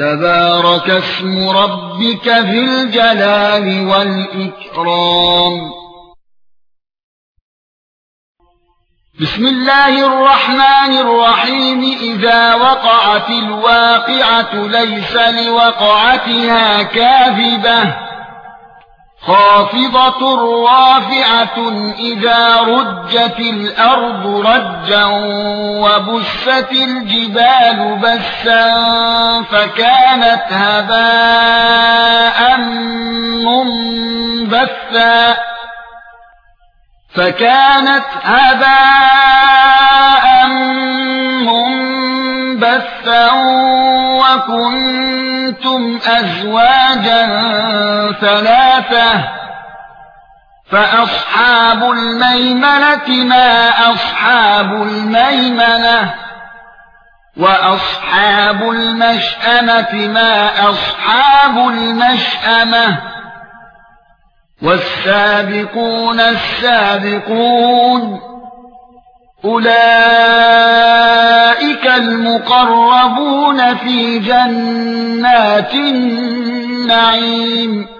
تبارك اسم ربك ذي الجلال والإكرام. بسم الله الرحمن الرحيم. إذا وقعت الواقعة ليس لوقعتها كاذبة. خافضة رافعة إذا رجت الأرض رجا وبست الجبال بسا فكانت هباء منبثا فكانت هباء منبثا وكنتم أزواجا ثلاثة. فأصحاب الميمنة ما أصحاب الميمنة وأصحاب المشأمة ما أصحاب المشأمة. والسابقون السابقون أولئك المقربون في جنات النعيم.